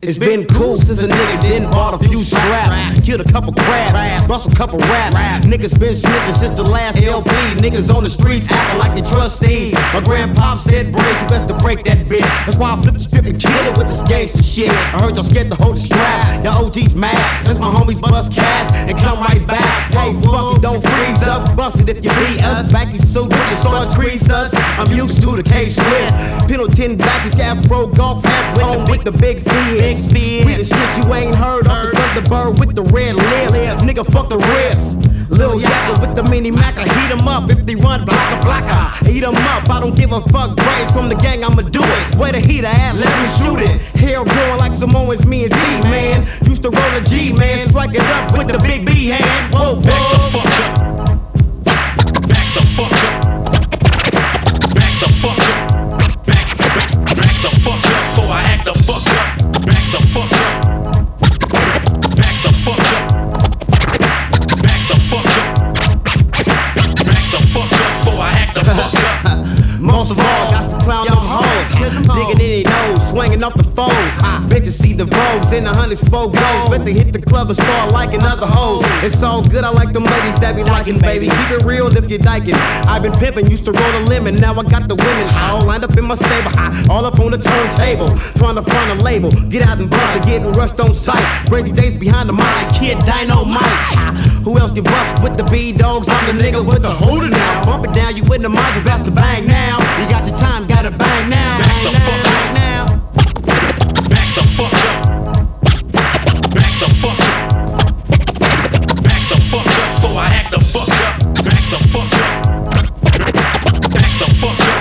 It's been cool since a nigga didn't bought a few straps. Killed a couple crabs, bust a couple raps. Niggas been snitching since the last LP. Niggas on the streets acting like they trustees. My grandpa said, Brace, you best to break that bitch. That's why I flip the strip and kill it with this gangsta shit. I heard y'all scared to hold the strap. Y'all OG's mad. Since my homies bust cash and come right back. Hey, fuck it, don't freeze up. Bust it if you beat us. Back Backy suit, you start crease us. I'm used to the case list. Pendleton backies, afro golf hats with on with the big fears. We the shit you ain't heard of. The Thunderbird with the red lips. Nigga, fuck the ribs. Lil Yakka with the mini Mac, I heat 'em up. If they run blocker blocker, eat 'em up. I don't give a fuck. Brains from the gang, I'ma do it. Where the heater at? Let me shoot it. Hair growing like Samoans, me and G, man. Used to roll a G, man. Strike it up with the big B hand. Whoa, whoa. Digging in their nose, swinging off the foes. Bet to see the Vogues in the hundred spoke goes. Bet to hit the club and start liking other hoes. It's all good, I like them ladies that be liking, baby. Keep it real if you're dyking. I've been pimping, used to roll a lemon. Now I got the women all lined up in my stable. high, All up on the turntable, trying to find a label. Get out and bust, getting rushed on sight. Crazy days behind the mind, kid dynamite. Who else can bust with the B dogs? I'm the nigga with the holder now. Bump it down, you in the mind, you to bang now. Act the fuck up. Back the fuck up. Back the fuck up.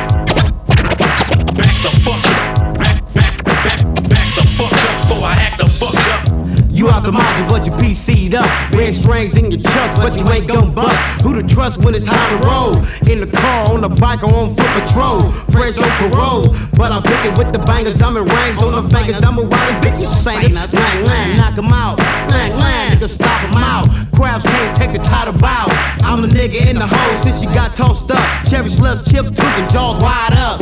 Back the fuck up. Back, back, back, back the fuck up. Before I act the fuck up. You out the module, but you PC'd up. Red strings in your chucks, but you ain't gon' bust. Who trust when it's time to roll? In the car, on the bike, or on foot patrol. Fresh on parole, but I'm picking with the bangers. Diamond rings on the fingers. Dumb riding bitches singers. Lang, lang, knock 'em out. Lang, lang, nigga, stop 'em out. Crabs can't in the hole since she got tossed up. Cherry slush, chips, tootin', jaws wide up.